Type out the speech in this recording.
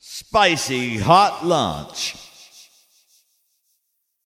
Spicy hot lunch.